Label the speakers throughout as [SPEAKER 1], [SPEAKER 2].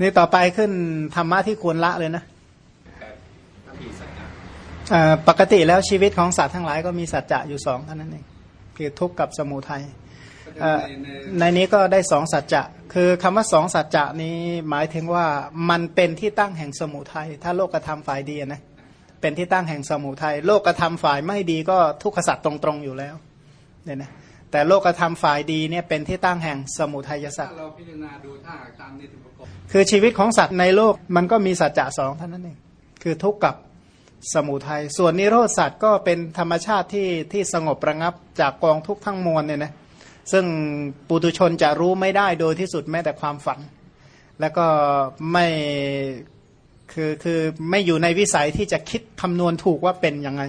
[SPEAKER 1] นี่ต่อไปขึ้นธรรมะที่ควรละเลยนะปกติแล้วชีวิตของสัตว์ทั้งหลายก็มีสัจจะอยู่สองเท่านั้นเองคือทุกข์กับสมุทัยในนี้ก็ได้สองสัจจะ คือคำว่าสองสัจจะนี้หมายถึงว่ามันเป็นที่ตั้งแห่งสมุทัยถ้าโลกธรรมฝ่ายดีนะเป็นที่ตั้งแห่งสมุทัยโลกธรรมฝ่ายไม่ดีก็ทุกขสัตว์ตรงๆอยู่แล้วเนี่ยนะ แต่โลกธรรมฝ่ายดีเนี่ยเป็นที่ตั้งแห่งสมุทัยสัตว์เราพิจารณาดูถ้าตามนี้ถึงประกอบคือชีวิตของสัตว์ในโลกมันก็มีสัจจะสองเท่านั้นเองคือทุกข์กับสมุทัยส่วนนิโรธสัตว์ก็เป็นธรรมชาติที่ที่สงบระงับจากกองทุกข์ทั้งมวลเนี่ยนะซึ่งปุตุชนจะรู้ไม่ได้โดยที่สุดแม้แต่ความฝัน แล้วก็ไม่คือคือไม่อยู่ในวิสัยที่จะคิดคำนวณถูกว่าเป็นยังไง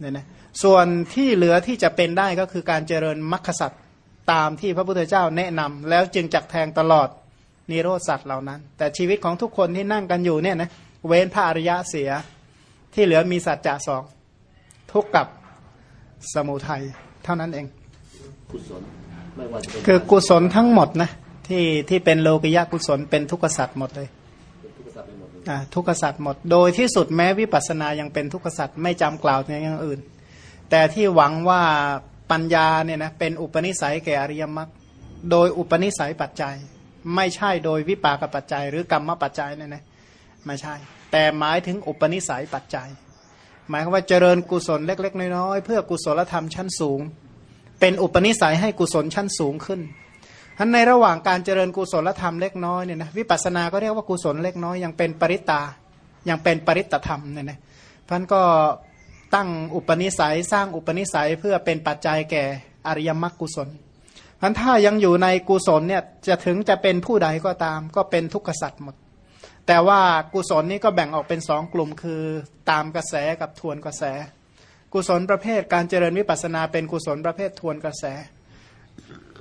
[SPEAKER 1] เนี่ยนะส่วนที่เหลือที่จะเป็นได้ก็คือการเจริญมรรคสัตว์ตามที่พระพุทธเจ้าแนะนำแล้วจึงจักแทงตลอดนิโรธสัตว์เหล่านั้น แต่ชีวิตของทุกคนที่นั่งกันอยู่เนี่ยนะเว้นพระอริยะเสียที่เหลือมีสัจจะสองทุกกับสมุทัยเท่านั้นเองกุศลไม่ว่าจะคือกุศลทั้งหมดนะที่ที่เป็นโลกิยะกุศลเป็นทุกขสัตว์หมดเลย ทุกขสัตว์หมด โดยที่สุดแม้วิปัสสนายังเป็นทุกขสัตว์ไม่จำกล่าวในอย่างอื่น แต่ที่หวังว่าปัญญาเนี่ยนะเป็นอุปนิสัยแก่อริยมรรคโดยอุปนิสัยปัจจัย ไม่ใช่โดยวิปากปัจจัย หรือกรรมปัจจัยเนี่ยนะไม่ใช่ แต่หมายถึงอุปนิสัยปัจจัย หมายความว่าเจริญกุศลเล็ก ๆ น้อยๆเพื่อกุศลธรรมชั้นสูง เป็นอุปนิสัยให้กุศลชั้นสูงขึ้น ท่านในระหว่างการเจริญกุศลธรรมเล็กน้อยเนี่ยนะวิปัสสนาก็เรียกว่ากุศลเล็กน้อยยังเป็นปริตตายังเป็นปริตธรรมเนี่ยนะท่านก็ตั้งอุปนิสัยสร้างอุปนิสัยเพื่อเป็นปัจจัยแก่อริยมรรคกุศลท่านถ้ายังอยู่ในกุศลเนี่ยจะถึงจะเป็นผู้ใดก็ตาม ก็เป็นทุกขสัตว์หมด แต่ว่ากุศลนี้ก็แบ่งออกเป็นสองกลุ่มคือตามกระแสกับทวนกระแส กุศลประเภทการเจริญวิปัสสนาเป็นกุศลประเภททวนกระแส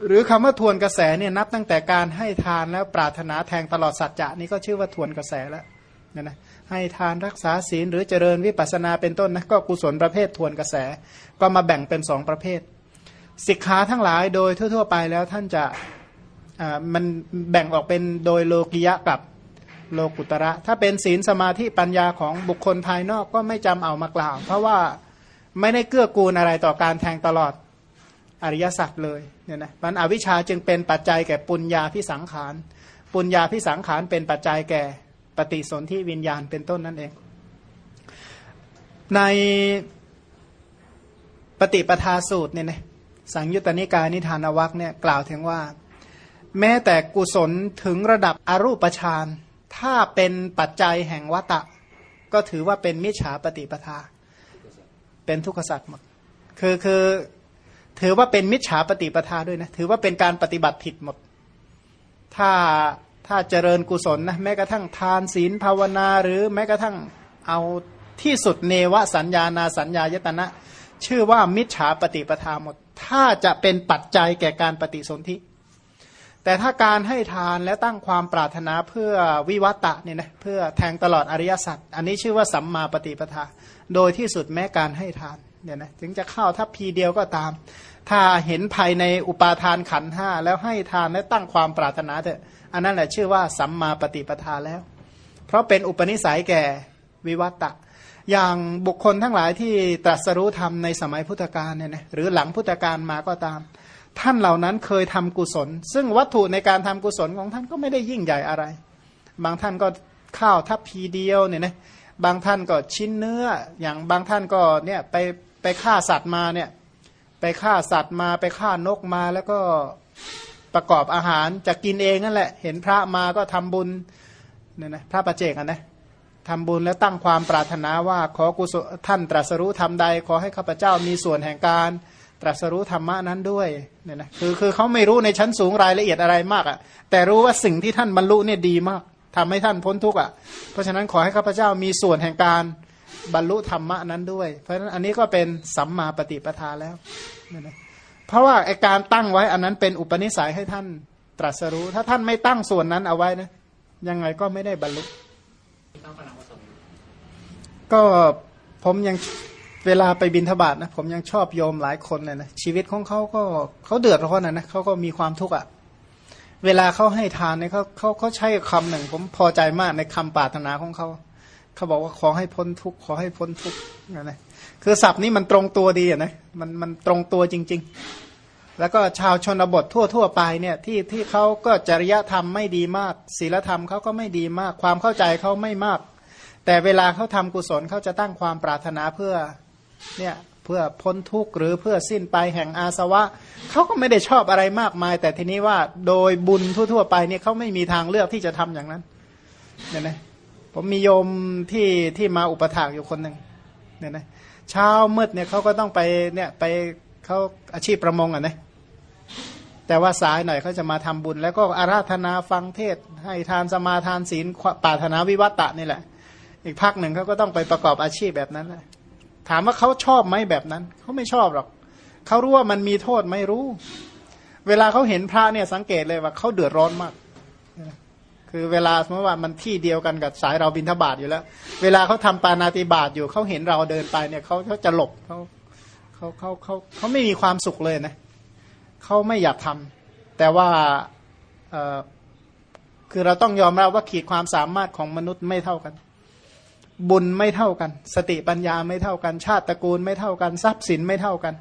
[SPEAKER 1] หรือคำว่าทวนกระแสเนี่ยนับตั้งแต่การให้ทานแล้วปรารถนาแทงตลอดสัจจะนี่ก็ชื่อว่าทวนกระแสแล้วนะนะให้ทานรักษาศีลหรือเจริญวิปัสนาเป็นต้นนะก็กุศลประเภททวนกระแส ก็มาแบ่งเป็นสองประเภทสิกขาทั้งหลายโดยทั่ว ๆ ไปแล้วท่านจะมันแบ่งออกเป็นโดยโลกิยะกับโลกุตระ ถ้าเป็นศีลสมาธิปัญญาของบุคคลภายนอกก็ไม่จำเอามากล่าว เพราะว่าไม่ได้เกื้อกูลอะไรต่อการแทงตลอด อริยสัจเลยเนี่ยนะมันอวิชชาจึงเป็นปัจจัยแก่ปุญญาพิสังขาร ปุญญาพิสังขารเป็นปัจจัยแก่ปฏิสนธิวิญญาณเป็นต้นนั่นเอง ในปฏิปทาสูตรเนี่ยนะสังยุตตนิกายนิทานวัคเนี่ยกล่าวถึงว่า แม้แต่กุศลถึงระดับอรูปฌานถ้าเป็นปัจจัยแห่งวัตะ ก็ถือว่าเป็นมิจฉาปฏิปทา เป็นทุกขสัตว์หมดคือคือ ถือว่าเป็นมิจฉาปฏิปทาด้วยนะถือว่าเป็นการปฏิบัติผิดหมด ถ้าถ้าเจริญกุศลนะแม้กระทั่งทานศีลภาวนา หรือแม้กระทั่งเอาที่สุดเนวสัญญานาสัญญายตนะ ชื่อว่ามิจฉาปฏิปทาหมด ถ้าจะเป็นปัจจัยแก่การปฏิสนธิแต่ถ้าการให้ทานและตั้งความปรารถนาเพื่อวิวัตะเนี่ยนะเพื่อแทงตลอดอริยสัจอันนี้ชื่อว่าสัมมาปฏิปทา โดยที่สุดแม้การให้ทานเนี่ยนะถึงจะเข้าทัพพีเดียวก็ตาม ถ้าเห็นภายในอุปาทานขันห้าแล้วให้ทานและตั้งความปรารถนาเถอะอันนั้นแหละชื่อว่าสัมมาปฏิปทาแล้ว เพราะเป็นอุปนิสัยแก่วิวัตตะอย่างบุคคลทั้งหลายที่ตรัสรู้ธรรมในสมัยพุทธกาลเนี่ยนะหรือหลังพุทธกาลมาก็ตาม ท่านเหล่านั้นเคยทำกุศล ซึ่งวัตถุในการทำกุศลของท่านก็ไม่ได้ยิ่งใหญ่อะไร บางท่านก็ข้าวทัพพีเดียวเนี่ยนะบางท่านก็ชิ้นเนื้ออย่างบางท่านก็เนี่ยไป ไปฆ่าสัตว์มาเนี่ยไปฆ่าสัตว์มาไปฆ่านกมาแล้วก็ประกอบอาหารจะกินเองนั่นแหละ เห็นพระมาก็ทำบุญเนี่ยนะพระประเจกอะนะทำบุญแล้วตั้งความปรารถนาว่าขอกุศลท่านตรัสรู้ทำใด ขอให้ข้าพเจ้ามีส่วนแห่งการตรัสรู้ธรรมะนั้นด้วยเนี่ยนะคือคือเขาไม่รู้ในชั้นสูงรายละเอียดอะไรมากอะ่ะ แต่รู้ว่าสิ่งที่ท่านบรรลุเนี่ยดีมากทำให้ท่านพ้นทุกข์อะเพราะฉะนั้นขอให้ข้าพเจ้ามีส่วนแห่งการ บรรลุธรรมะนั้นด้วย เพราะฉะนั้นอันนี้ก็เป็นสัมมาปฏิปทาแล้ว เพราะว่าไอการตั้งไว้อันนั้นเป็นอุปนิสัยให้ท่านตรัสรู้ ถ้าท่านไม่ตั้งส่วนนั้นเอาไว้นะยังไงก็ไม่ได้บรรลุก็ผมยังเวลาไปบินทบาทนะผมยังชอบโยมหลายคนเลยนะชีวิตของเขาก็เขาเดือดร้อนนะนะเขาก็มีความทุกข์อะเวลาเขาให้ทานเนี่ยเขาเขาเขาใช้คำหนึ่ง ผมพอใจมากในคำปรารถนาของเขา เขาบอกว่าขอให้พ้นทุกข์ขอให้พ้นทุกข์นะคือศัพท์นี้มันตรงตัวดีอะนะมันมันตรงตัวจริง ๆ แล้วก็ชาวชนบททั่วทั่วไปเนี่ยที่ที่เขาก็จริยธรรมไม่ดีมากศีลธรรมเขาก็ไม่ดีมาก ความเข้าใจเขาไม่มาก แต่เวลาเขาทำกุศลเขาจะตั้งความปรารถนาเพื่อเนี่ยเพื่อพ้นทุกข์หรือเพื่อสิ้นไปแห่งอาสวะเขาก็ไม่ได้ชอบอะไรมากมาย แต่ทีนี้ว่าโดยบุญทั่ว ๆ ไปเนี่ยเขาไม่มีทางเลือกที่จะทำอย่างนั้นเนี่ยนะ ผมมีโยมที่ที่มาอุปถากอยู่คนหนึ่งเนี่ยนะเช้ามืดเนี่ยเขาก็ต้องไปเนี่ยไปเขาอาชีพประมงอะนะแต่ว่าสายหน่อยเขาจะมาทำบุญ แล้วก็อาราธนาฟังเทศ ให้ทานสมาทานศีลปาถนาวิวัตะนี่แหละ อีกพักหนึ่งเขาก็ต้องไปประกอบอาชีพแบบนั้นแหละถามว่าเขาชอบไหมแบบนั้นเขาไม่ชอบหรอกเขารู้ว่ามันมีโทษไม่รู้ เวลาเขาเห็นพระเนี่ยสังเกตเลยว่าเขาเดือดร้อนมาก คือเวลาสมมติว่ามันที่เดียวกันกับสายเราบินทบาทอยู่แล้ว เวลาเขาทำปานาติบาตอยู่เขาเห็นเราเดินไปเนี่ยเขาเขาจะหลบเขาเขาเขาเขาเขาไม่มีความสุขเลยนะเขาไม่อยากทำแต่ว่าเออคือเราต้องยอมรับว่าขีดความสามารถของมนุษย์ไม่เท่ากัน บุญไม่เท่ากัน สติปัญญาไม่เท่ากัน ชาติตระกูลไม่เท่ากัน ทรัพย์สินไม่เท่ากัน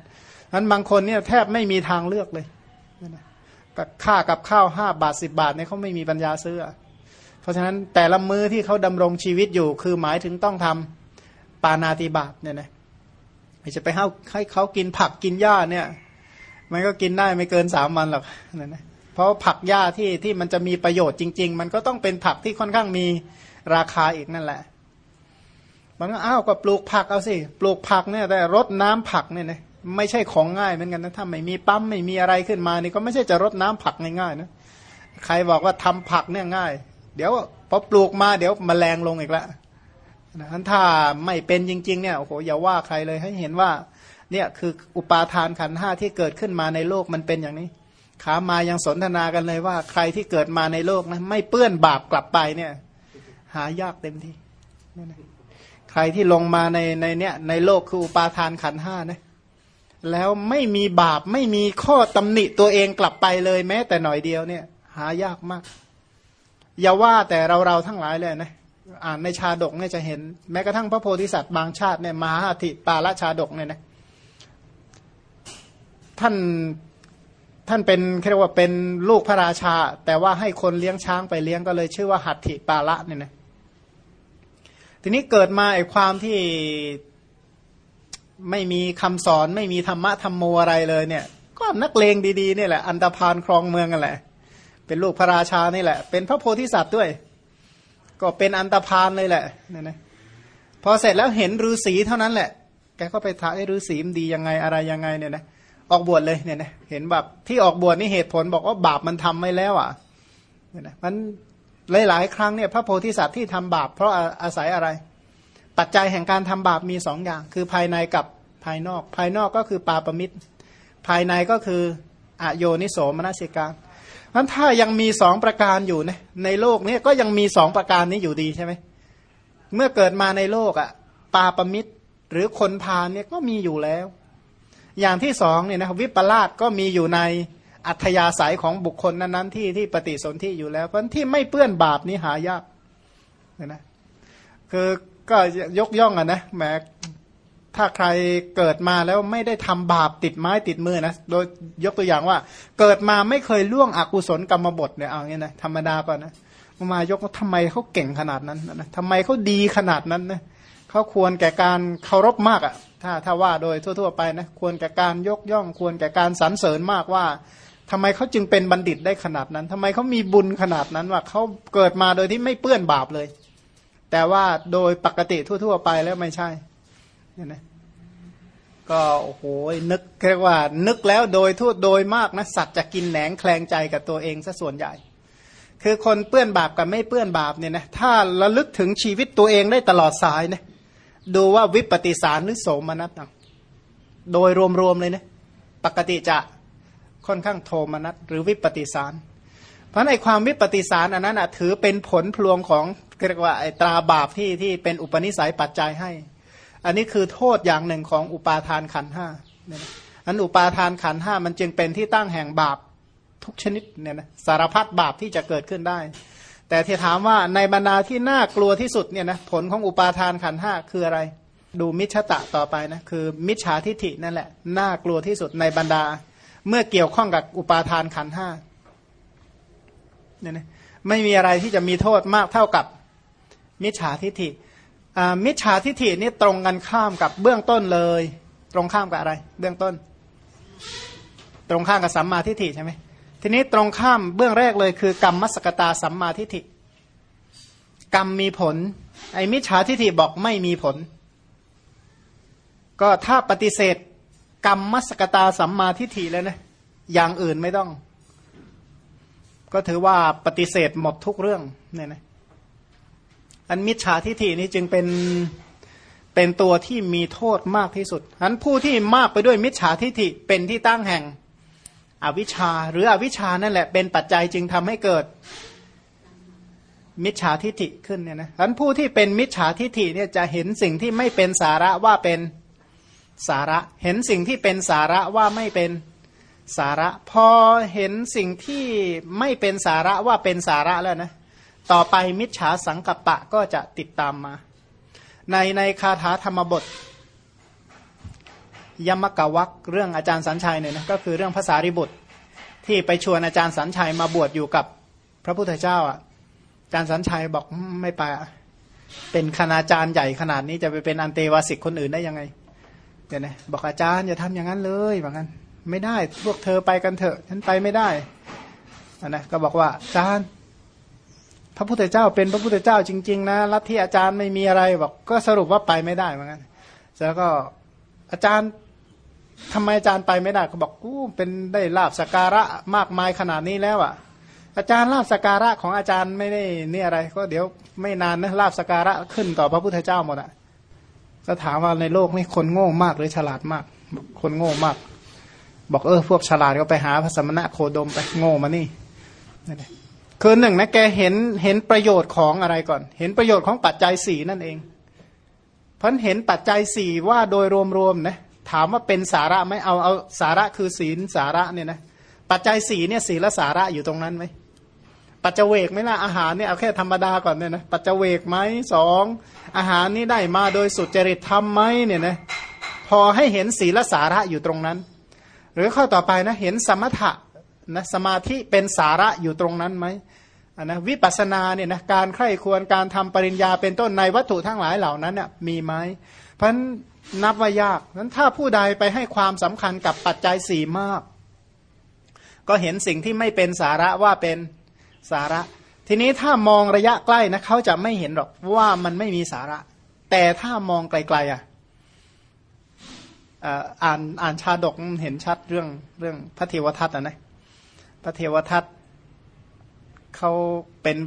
[SPEAKER 1] นั้นบางคนเนี่ยแทบไม่มีทางเลือกเลยกับ ค่ากับข้าวห้าบาทสิบาทเนี่ยเขาไม่มีปัญญาซื้อ เพราะฉะนั้นแต่ละมือที่เขาดำรงชีวิตอยู่ คือหมายถึงต้องทำปานาติบาตเนี่ยนะไม่จะไปให้ให้เขากินผักกินหญ้าเนี่ยมันก็กินได้ไม่เกินสามวันหรอกเนี่ยนะเพราะผักหญ้าที่ที่มันจะมีประโยชน์จริง ๆ มันก็ต้องเป็นผักที่ค่อนข้างมีราคาอีกนั่นแหละมันก็อ้าวก็ปลูกผักเอาสิปลูกผักเนี่ยแต่รดน้ำผักเนี่ยนะ ไม่ใช่ของง่ายเหมือนกันนะถ้าไม่มีปั๊มไม่มีอะไรขึ้นมานี่ก็ไม่ใช่จะรดน้ำผักง่ายๆนะใครบอกว่าทำผักเนี่ยง่าย เดี๋ยวพอปลูกมาเดี๋ยวมแมลงลงอีกล้นะถ้าไม่เป็นจริง ๆ เนี่ยโอ้โหอย่าว่าใครเลยให้เห็นว่า เนี่ยคืออุปาทานขันห้าที่เกิดขึ้นมาในโลกมันเป็นอย่างนี้ ขามายังสนทนากันเลยว่า ใครที่เกิดมาในโลกนะไม่เปื้อนบาปกลับไปเนี่ย หายากเต็มที่ใครที่ลงมาในในเนี้ยในโลกคืออุปาทานขันห้านะ แล้วไม่มีบาปไม่มีข้อตำหนิตัวเองกลับไปเลยแม้ แต่หน่อยเดียวเนี่ย หายากมาก อย่าว่าแต่เราเราทั้งหลายเลยนะอ่านในชาดกเนี่ยจะเห็น แม้กระทั่งพระโพธิสัตว์บางชาติเนี่ยมหาอธิปาละชาดกเนี่ยนะท่านท่านเป็นเรียกว่าเป็นลูกพระราชา แต่ว่าให้คนเลี้ยงช้างไปเลี้ยงก็เลย ชื่อว่าหัตถิปาละเนี่ยนะทีนี้เกิดมาไอ้ความที่ ไม่มีคำสอนไม่มีธรรมะธรรมโมอะไรเลยเนี่ย ก็นักเลงดีๆนี่แหละ อันตรพานครองเมืองกันแหละ เป็นลูกพระราชานี่แหละ เป็นพระโพธิสัตว์ด้วย ก็เป็นอันตรพานเลยแหละเนี่ยนะพอเสร็จแล้วเห็นฤาษีเท่านั้นแหละ แกก็ไปถามไอ้ฤาษีมดียังไงอะไรยังไงเนี่ยนะออกบวชเลยเนี่ยนะเห็นแบบที่ออกบวชนี่เหตุผลบอกว่าบาปมันทำไม่แล้วอะเนี่ยนะมันหลายๆ ครั้งเนี่ยพระโพธิสัตว์ที่ทำบาปเพราะอาศัยอะไร ปัจจัยแห่งการทำบาปมีสองอย่าง คือภายในกับภายนอก ภายนอกก็คือปาปมิตร ภายในก็คืออโยนิโสมนสิการนั้นถ้ายังมีสองประการอยู่นะในโลกนี้ก็ยังมีสองประการนี้อยู่ดีใช่ไหมเมื่อเกิดมาในโลกอะ่ะปาปมิตรหรือคนพาลเนี่ยก็มีอยู่แล้ว อย่างที่สองเนี่ยนะวิปลาสก็มีอยู่ในอัธยาศัยของบุคคลนั้นๆที่ที่ปฏิสนธิอยู่แล้วเพราะที่ไม่เปื้อนบาปนี้หายากนะคือ ก็ยกย่องอะนะแหมถ้าใครเกิดมาแล้วไม่ได้ทำบาปติดไม้ติดมือนะ โดยยกตัวอย่างว่า เกิดมาไม่เคยล่วงอกุศลกรรมบทเนี่ยเอางี้นะธรรมดาก่อนนะมายกว่าทำไมเขาเก่งขนาดนั้นนะทำไมเขาดีขนาดนั้นนะเขาควรแก่การเคารพมากอะ่ะ ถ้าถ้าว่าโดยทั่ว ๆ ไปนะควรแก่การยกย่อง ควรแก่การสรรเสริญมากว่าทำไมเขาจึงเป็นบัณฑิตได้ขนาดนั้นทำไมเขามีบุญขนาดนั้นว่าเขาเกิดมาโดยที่ไม่เปื้อนบาปเลย แต่ว่าโดยปกติทั่ว ๆ ไปแล้วไม่ใช่เนี่ยนะก็โอ้โหนึกเรียกว่านึกแล้วโดยทั่วโดยมากนะสัตว์จะกินแหนงแคลงใจกับตัวเองซะส่วนใหญ่ คือคนเปื้อนบาปกับไม่เปื้อนบาปเนี่ยนะถ้าระลึกถึงชีวิตตัวเองได้ตลอดสายนะดูว่าวิปฏิสารหรือโสมนัสโดยรวมๆเลยนะปกติจะค่อนข้างโทมนัสหรือวิปฏิสาร เพราะในความวิปฏิสารอันนั้นถือเป็นผลพลวงของ เรียกว่าไอตราบาปที่ที่เป็นอุปนิสัยปัจจัยให้ อันนี้คือโทษอย่างหนึ่งของอุปาทานขันห้าอันอุปาทานขันห้ามันจึงเป็นที่ตั้งแห่งบาปทุกชนิดเนี่ยนะสารพัดบาปที่จะเกิดขึ้นได้ แต่ที่ถามว่าในบรรดาที่น่ากลัวที่สุดเนี่ยนะผลของอุปาทานขันห้าคืออะไร ดูมิชตะต่อไปนะคือมิจฉาทิฐินั่นแหละน่ากลัวที่สุดในบรรดา เมื่อเกี่ยวข้องกับอุปาทานขันห้าเนี่ยนะไม่มีอะไรที่จะมีโทษมากเท่ากับ มิจฉาทิฐิมิจฉาทิฐินี่ตรงกันข้ามกับเบื้องต้นเลย ตรงข้ามกับอะไร เบื้องต้น ตรงข้ามกับสัมมาทิฏฐิใช่ไหมทีนี้ตรงข้ามเบื้องแรกเลยคือกรรมมัสกตาสัมมาทิฏฐิ กรรมมีผล ไอ้มิจฉาทิฏฐิบอกไม่มีผล ก็ถ้าปฏิเสธ กรรมมัสกตาสัมมาทิฏฐิแล้วนะอย่างอื่นไม่ต้อง ก็ถือว่าปฏิเสธหมดทุกเรื่องเนี่ยนะ อันมิจฉาทิฏฐินี้จึงเป็นเป็นตัวที่มีโทษมากที่สุดอันผู้ที่มากไปด้วยมิจฉาทิฏฐิเป็นที่ตั้งแห่งอวิชชา หรืออวิชชานั่นแหละเป็นปัจจัยจึงทำให้เกิดมิจฉาทิฏฐิขึ้นเนี่ยนะอันผู้ที่เป็นมิจฉาทิฏฐิเนี่ยจะเห็นสิ่งที่ไม่เป็นสาระว่าเป็นสาระ เห็นสิ่งที่เป็นสาระว่าไม่เป็นสาระ พอเห็นสิ่งที่ไม่เป็นสาระว่าเป็นสาระแล้วนะ ต่อไปมิจฉาสังกัปปะก็จะติดตามมา ในในคาถาธรรมบท ยมกวักเรื่องอาจารย์สัญชัยเนี่ยนะก็คือเรื่องภาษาริบุตร ที่ไปชวนอาจารย์สัญชัยมาบวชอยู่กับพระพุทธเจ้าอะอาจารย์สัญชัยบอกไม่ไปเป็นคณาจารย์ใหญ่ขนาดนี้จะไปเป็นอันเตวาสิกคนอื่นได้ยังไงเดี๋ยวนะบอกอาจารย์อย่าทำอย่างนั้นเลยบอกงั้นไม่ได้พวกเธอไปกันเถอะฉันไปไม่ได้นะก็บอกว่าอาจารย์ พระพุทธเจ้าเป็นพระพุทธเจ้าจริง ๆ นะลัทธิอาจารย์ไม่มีอะไรบอกก็สรุปว่าไปไม่ได้เหมือนกันแล้วก็อาจารย์ทำไมอาจารย์ไปไม่ได้เขาบอกกูเป็นได้ลาบสการะมากมายขนาดนี้แล้วอะ อาจารย์ลาบสการะของอาจารย์ไม่ได้นี่อะไร ก็เดี๋ยวไม่นานนะลาบสการะขึ้นต่อพระพุทธเจ้าหมดอะก็ถามว่าในโลกนี้คนโง่มากหรือฉลาดมาก คนโง่มาก บอกเออพวกฉลาดก็ไปหาพระสมณะโคดมไปโง่มานี่นั่นแหละ คือหนึ่งนะแกเห็นเห็นประโยชน์ของอะไรก่อน เห็นประโยชน์ของปัจจัยสี่นั่นเอง เพันเห็นปัจจัยสี่ว่าโดยรวมๆนะถามว่าเป็นสาระไหมเอาเอาสาระคือศีลสาระเนี่ยนะปัจจัยสี่เนี่ยศีลและสาระอยู่ตรงนั้นไหมปัจจเวกไหมล่ะอาหารเนี่ยเอาแค่ธรรมดาก่อนเนี่ยนะปัจจเวกไหมสองอาหารนี้ได้มาโดยสุจริตธรรมไหมเนี่ยนะพอให้เห็นศีลและสาระอยู่ตรงนั้น หรือข้อต่อไปนะเห็นสมถะ นะสมาธิเป็นสาระอยู่ตรงนั้นไหมนนะวิปัสนาเนี่ยนะการใคร่ควรการทำปริญญาเป็นต้นในวัตถุทั้งหลายเหล่านั้นน่ยมีไหมเพราะนับว่ายากนั้นถ้าผู้ใดไปให้ความสำคัญกับปัจจัยสี่มาก ก็เห็นสิ่งที่ไม่เป็นสาระว่าเป็นสาระ ทีนี้ถ้ามองระยะใกล้นะเขาจะไม่เห็นหรอกว่ามันไม่มีสาระ แต่ถ้ามองไกลๆอะอ่านอ่านชาดกเห็นชัดเรื่องเรื่องพระเทวทัตนะพ ระเทวทัตเขาเป็น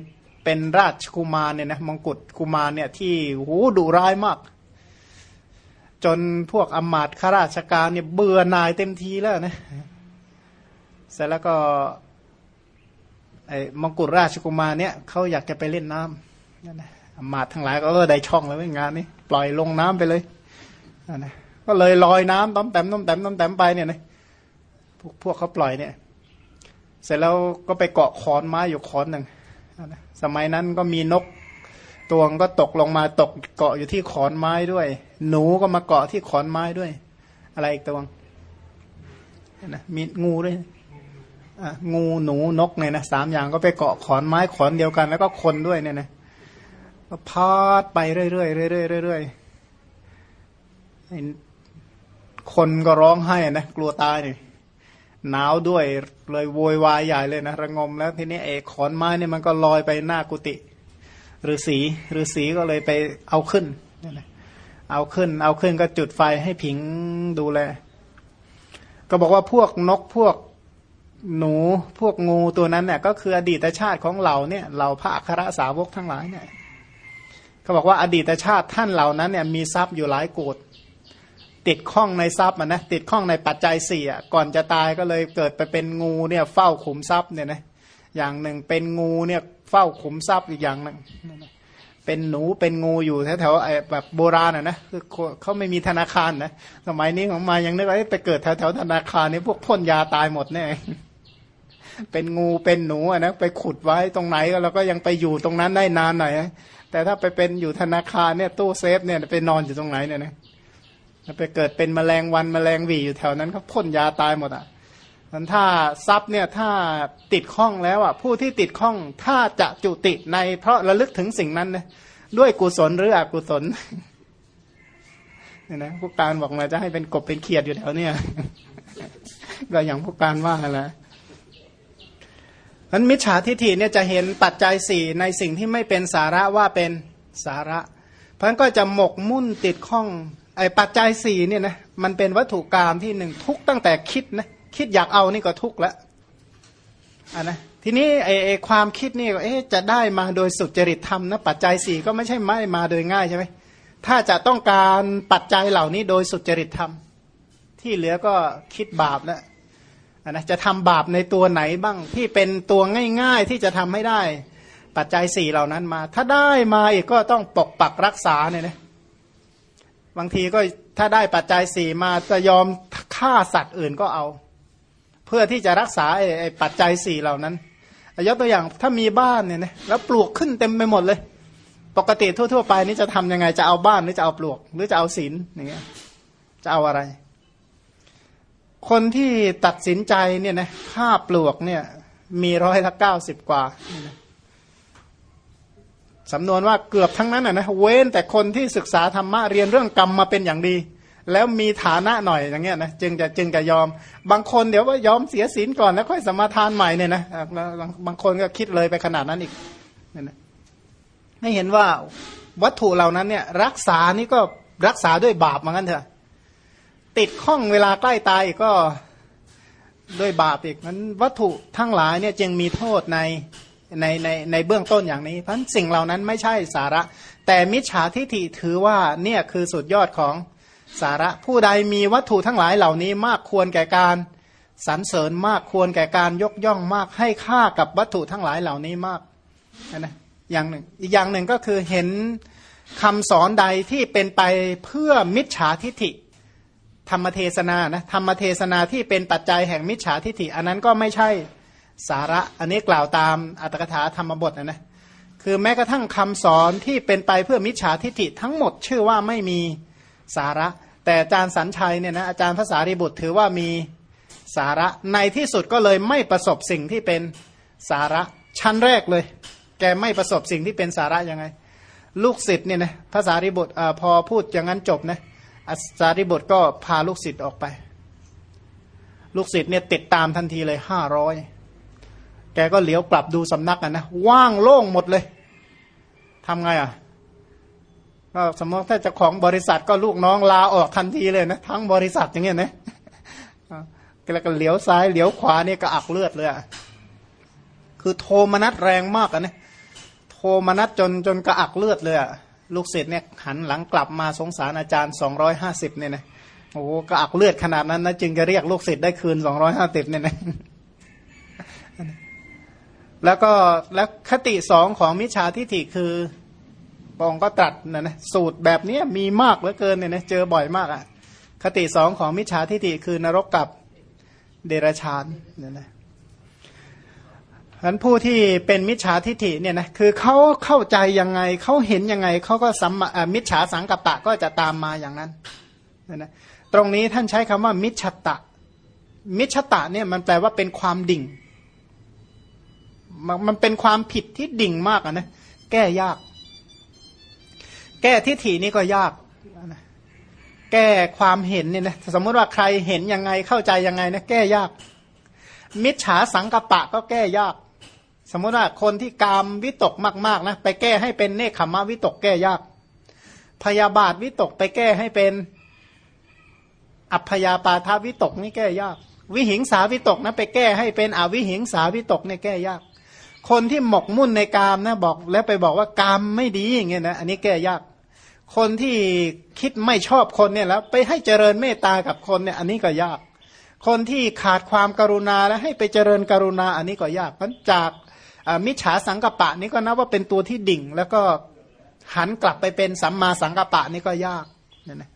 [SPEAKER 1] เป็นราชกุมารเนี่ยนะมงกุฎกุมารเนี่ยที่หูดุร้ายมาก จนพวกอมาตข้าราชการเนี่ยเบื่อหน่ายเต็มทีแล้วนะเสร็จแล้วก็ไอ้มงกุฎราชกุมารเนี่ยเขาอยากจะไปเล่นน้ำนั่นนะอมาตทั้งหลายก็เออได้ช่องแล้วงานนี้ปล่อยลงน้ำไปเลยนะก็เลยลอยน้ำต้มแต้มต้มแต้มต้มแต้มไปเนี่ยนะพวกพวกเขาปล่อยเนี่ย เสร็จแล้วก็ไปเกาะขอนไม้อยู่ขอนหนึ่งสมัยนั้นก็มีนกตัวก็ตกลงมาตกเกาะอยู่ที่ขอนไม้ด้วย หนูก็มาเกาะที่ขอนไม้ด้วย อะไรอีกตัวนะมีงูด้วยงูหนูนกเนี่ยนะสามอย่างก็ไปเกาะขอนไม้ขอนเดียวกัน แล้วก็คนด้วยเนี่ยนะก็พาดไปเรื่อยๆเรื่อยๆเรื่อยๆคนก็ร้องไห้นะกลัวตายเนี่ย หนาวด้วยเลยโวยวายใหญ่เลยนะระงมแล้วทีนี้เอกขอนไม้เนี่ยมันก็ลอยไปหน้ากุฏิฤาษีฤาษีก็เลยไปเอาขึ้นเอาขึ้น เอาขึ้นก็จุดไฟให้ผิงดูแล ก็บอกว่าพวกนกพวกหนูพวกงูตัวนั้นเนี่ยก็คืออดีตชาติของเราเนี่ยเราพระอัครสาวกทั้งหลายเนี่ยเขาบอกว่าอดีตชาติท่านเหล่านั้นเนี่ยมีทรัพย์อยู่หลายโกด ติดข้องในทรัพย์มันนะติดข้องในปัจจัยสี่อะก่อนจะตายก็เลยเกิดไปเป็นงูเนี่ยเฝ้าขุมทรัพย์เนี่ยนะอย่างหนึ่งเป็นงูเนี่ยเฝ้าขุมทรัพย์อีกอย่างหนึ่งเป็นหนูเป็นงูอยู่แถวๆแบบโบราณอะนะคือเขาไม่มีธนาคารนะสมัยนี้ของมายังนึกว่าไปเกิดแถวๆธนาคารนี่พวกพ่นยาตายหมดแน่เป็นงูเป็นหนูนะไปขุดไว้ตรงไหนก็เราก็ยังไปอยู่ตรงนั้นได้นานหน่อยแต่ถ้าไปเป็นอยู่ธนาคารเนี่ยตู้เซฟเนี่ยไปนอนอยู่ตรงไหนเนี่ยนะ ไปเกิดเป็นแมลงวันแมลงวีอยู่แถวนั้นเขาพ่นยาตายหมดอะมันถ้าทรัพย์เนี่ยถ้าติดข้องแล้วอะผู้ที่ติดข้องถ้าจะจุติในเพราะระลึกถึงสิ่งนั้นนะด้วยกุศลหรืออกุศลเนี่ยนะพวกการบอกมาจะให้เป็นกบเป็นเขียดอยู่แถวเนี้ยก็อย่างพวกการว่าแหละนั้นมิจฉาทิฏฐิเนี่ยจะเห็นปัจจัยสี่ในสิ่งที่ไม่เป็นสาระว่าเป็นสาระ เพราะนั้นก็จะหมกมุ่นติดข้อง ไอ้ปัจจัยสี่เนี่ยนะมันเป็นวัตถุกรรมที่หนึ่งทุกตั้งแต่คิดนะคิดอยากเอานี่ก็ทุกแล้วอะนะทีนี้ไอ้ความคิดนี่เอ๊ะจะได้มาโดยสุจริตธรรมนะปัจจัยสี่ก็ไม่ใช่ไม่มาโดยง่ายใช่ไหมถ้าจะต้องการปัจจัยเหล่านี้โดยสุจริตธรรม ที่เหลือก็คิดบาปแล้วนะจะทำบาปในตัวไหนบ้างที่เป็นตัวง่ายๆที่จะทำให้ได้ ปัจจัยสี่เหล่านั้นมา ถ้าได้มาอีกก็ต้องปกปักรักษาเนี่ยนะ บางทีก็ถ้าได้ปัจจัยสี่มาจะยอมฆ่าสัตว์อื่นก็เอา เพื่อที่จะรักษาไอ้ปัจจัยสี่เหล่านั้นยกตัวอย่างถ้ามีบ้านเนี่ยนะแล้วปลวกขึ้นเต็มไปหมดเลย ปกติทั่ว ๆ ไปนี่จะทำยังไงจะเอาบ้านหรือจะเอาปลวก หรือจะเอาศีลอย่างเงี้ยจะเอาอะไร คนที่ตัดสินใจเนี่ยนะฆ่าปลวกเนี่ย มีร้อยละเก้าสิบกว่า สำนวนว่าเกือบทั้งนั้นนะเว้นแต่คนที่ศึกษาธรรมะเรียนเรื่องกรรมมาเป็นอย่างดี แล้วมีฐานะหน่อยอย่างเงี้ยนะจึงจะจึงจะยอม บางคนเดี๋ยวว่ายอมเสียศีลก่อนแล้วค่อยสมาทานใหม่เนี่ยนะบางคนก็คิดเลยไปขนาดนั้นอีกเนี่ยนะให้เห็นว่าวัตถุเหล่านั้นเนี่ยรักษานี่ก็รักษาด้วยบาปเหมือนกันเถอะติดข้องเวลาใกล้ตายก็ด้วยบาปอีกนั้นวัตถุทั้งหลายเนี่ยจึงมีโทษใน ในในในเบื้องต้นอย่างนี้ เพราะสิ่งเหล่านั้นไม่ใช่สาระ แต่มิจฉาทิฏฐิถือว่าเนี่ยคือสุดยอดของสาระผู้ใดมีวัตถุทั้งหลายเหล่านี้มากควรแก่การสรรเสริญมากควรแก่การยกย่องมากให้ค่ากับวัตถุทั้งหลายเหล่านี้มากนะอย่างหนึ่งอีกอย่างหนึ่งก็คือเห็นคำสอนใดที่เป็นไปเพื่อมิจฉาทิฏฐิ ธรรมเทศนานะธรรมเทศนาที่เป็นปัจจัยแห่งมิจฉาทิฏฐิ อันนั้นก็ไม่ใช่ สาระอันนี้กล่าวตามอัตถกถาธรรมบทนะนะคือแม้กระทั่งคำสอนที่เป็นไปเพื่อมิจฉาทิฏฐิทั้งหมดชื่อว่าไม่มีสาระ แต่อาจารย์สัญชัยเนี่ยนะอาจารย์ภาษาริบุตรถือว่ามีสาระในที่สุดก็เลยไม่ประสบสิ่งที่เป็นสาระชั้นแรกเลย แกไม่ประสบสิ่งที่เป็นสาระยังไง ลูกศิษย์เนี่ยนะภาษาริบุตรอพอพูดอย่างนั้นจบนะอาจารย์บทก็พาลูกศิษย์ออกไป ลูกศิษย์เนี่ยติดตามทันทีเลยห้าร้อย กก็เหลียวกลับดูสำนักอะนะว่างโล่งหมดเลยทำไงอะก็สมมติถ้าจะของบริษัทก็ลูกน้องลาออกทันทีเลยนะทั้งบริษัทอย่างเงี้ยนะแล้วก็เหลียวซ้ายเหลียวขวาเนี่ยก็อักเลือดเลยอะคือโทมนัสแรงมากอะนะโทมนัสจนจนกระอักเลือดเลยอะลูกศิษย์เนี่ยหันหลังกลับมาสงสารอาจารย์สองร้อยห้าสิบเนี่ยนะโอ้ก็อักเลือดขนาดนั้นนะจึงจะเรียกลูกศิษย์ได้คืนสองร้อยห้าสิบเนี่ยนะ แล้วก็แล้วคติสองของมิจฉาทิฏฐิคือปองก็ตรัสนะนะสูตรแบบนี้มีมากเหลือเกินเนี่ยนะเจอบ่อยมากอะ่ะ คติสองของมิจฉาทิฏฐิคือนรกกับเดรัจฉานเนี่ยนะฉันผู้ที่เป็นมิจฉาทิฐิเนี่ยนะคือเขาเข้าใจยังไงเขาเห็นยังไงเขาก็สัมมิจฉาสังกัปปะก็จะตามมาอย่างนั้นนะตรงนี้ท่านใช้คำว่ามิจฉตะ มิจฉตะเนี่ยมันแปลว่าเป็นความดิ่ง มันเป็นความผิดที่ดิ่งมากนะแก้ยาก แก้ทิฏฐินี่ก็ยากแก้ความเห็นเนี่ยนะสมมติว่าใครเห็นยังไงเข้าใจยังไงนะแก้ยาก มิจฉาสังกปะก็แก้ยาก สมมติว่าคนที่กามวิตกมากๆนะไปแก้ให้เป็นเนคขมวิตกแก้ยาก พยาบาทวิตกไปแก้ให้เป็นอัพยาปาทาวิตกนี่แก้ยาก วิหิงสาวิตกนะไปแก้ให้เป็นอวิหิงสาวิตกเนี่ยแก้ยาก คนที่หมกมุ่นในกามนะบอกแล้วไปบอกว่ากามไม่ดีอย่างเงี้ยนะอันนี้แก้ยาก คนที่คิดไม่ชอบคนเนี่ยแล้วไปให้เจริญเมตตากับคนเนี่ยอันนี้ก็ยาก คนที่ขาดความกรุณาแล้วให้ไปเจริญกรุณาอันนี้ก็ยากเพราะจากมิจฉาสังกปะนี่ก็นับว่าเป็นตัวที่ดิ่ง แล้วก็หันกลับไปเป็นสัมมาสังกปะนี่ก็ยากนี่นะ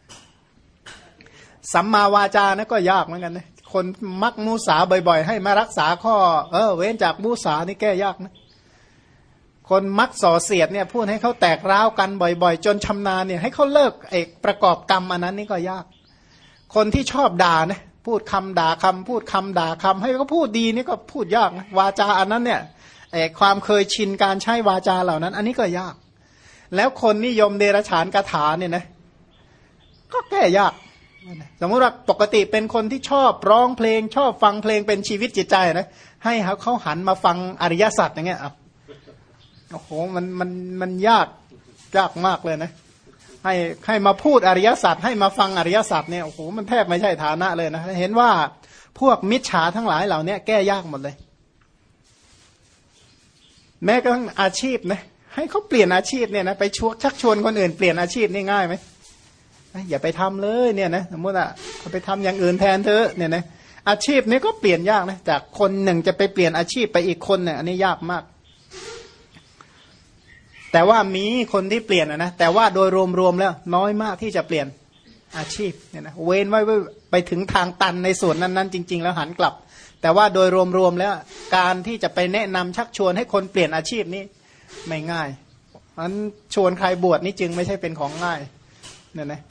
[SPEAKER 1] สัมมาวาจานี่ก็ยากเหมือนกันนะ คนมักมูสาบ่อยๆ ให้มารักษาข้อ เออ เว้นจากมูสานี่แก้ยากนะ คนมักส่อเสียดเนี่ยพูดให้เขาแตกร้าวกันบ่อยๆ จนชำนาญเนี่ยให้เขาเลิกเอกประกอบกรรมอันนั้นนี่ก็ยาก คนที่ชอบด่านะพูดคำด่าคำพูดคำด่าคำให้เขาพูดดีนี่ก็พูดยากนะวาจาอันนั้นเนี่ยไอ้ความเคยชินการใช้วาจาเหล่านั้น อันนี้ก็ยาก แล้วคนนิยมเดรฉานคาถาเนี่ยนะก็แก้ยาก สมมติว่าปกติเป็นคนที่ชอบร้องเพลง ชอบฟังเพลงเป็นชีวิตจิตใจนะให้เขาหันมาฟังอริยสัจอย่างเงี้ยโอ้โหมันมันมันยากยากมากเลยนะให้ให้มาพูดอริยสัจให้มาฟังอริยสัจเนี่ยโอ้โหมันแทบไม่ใช่ฐานะเลยนะเห็นว่าพวกมิจฉาทั้งหลายเหล่านี้แก้ยากหมดเลย แม้กระทั่งอาชีพนะให้เขาเปลี่ยนอาชีพเนี่ยนะไปชวชักชวนคนอื่นเปลี่ยนอาชีพนี่ง่ายไหม อย่าไปทำเลยเนี่ยนะสมมติอะไปทำอย่างอื่นแทนเธอเนี่ยนะอาชีพนี้ก็เปลี่ยนยากนะจากคนหนึ่งจะไปเปลี่ยนอาชีพไปอีกคนเนี่ยอันนี้ยากมาก แต่ว่ามีคนที่เปลี่ยนนะแต่ว่าโดยรวมๆแล้ว น้อยมากที่จะเปลี่ยนอาชีพเนี่ยนะเว้นไว้ไปถึงทางตันในส่วนนั้นๆ จริง ๆ แล้วหันกลับ แต่ว่าโดยรวมๆแล้ว การที่จะไปแนะนำชักชวนให้คนเปลี่ยนอาชีพนี้ไม่ง่ายมันชวนใครบวชนี่จึงไม่ใช่เป็นของง่าย เนี่ยนะ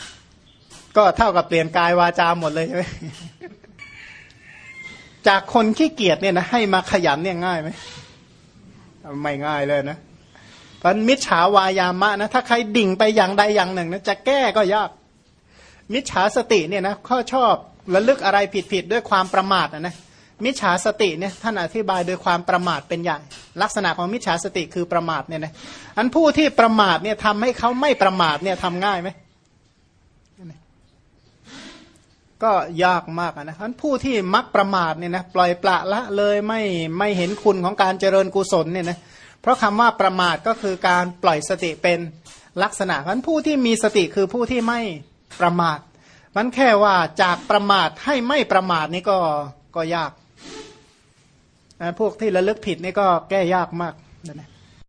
[SPEAKER 1] ก็เท่ากับเปลี่ยนกายวาจาหมดเลยใช่ไหมจากคนขี้เกียจเนี่ยนะให้มาขยันเนี่ยง่ายไหมไม่ง่ายเลยนะเพราะมิจฉาวายามะนะถ้าใครดิ่งไปอย่างใดอย่างหนึ่งนะจะแก้ก็ยาก มิจฉาสติเนี่ยนะข้อชอบระลึกอะไรผิดๆด้วยความประมาทนะนะมิจฉาสติเนี่ยท่านอธิบายโดยความประมาทเป็นใหญ่ ลักษณะของมิจฉาสติคือประมาทเนี่ยนะอันผู้ที่ประมาทเนี่ยทำให้เขาไม่ประมาทเนี่ยทำง่ายไหม ก็ยากมากนะท่านผู้ที่มักประมาทเนี่ยนะปล่อยปละละเลยไม่ไม่เห็นคุณของการเจริญกุศลเนี่ยนะเพราะคำว่าประมาทก็คือการปล่อยสติเป็นลักษณะท่านผู้ที่มีสติคือผู้ที่ไม่ประมาทมันแค่ว่าจากประมาทให้ไม่ประมาทนี่ก็ก็ยากพวกที่ระลึกผิดนี่ก็แก้ยากมากนะ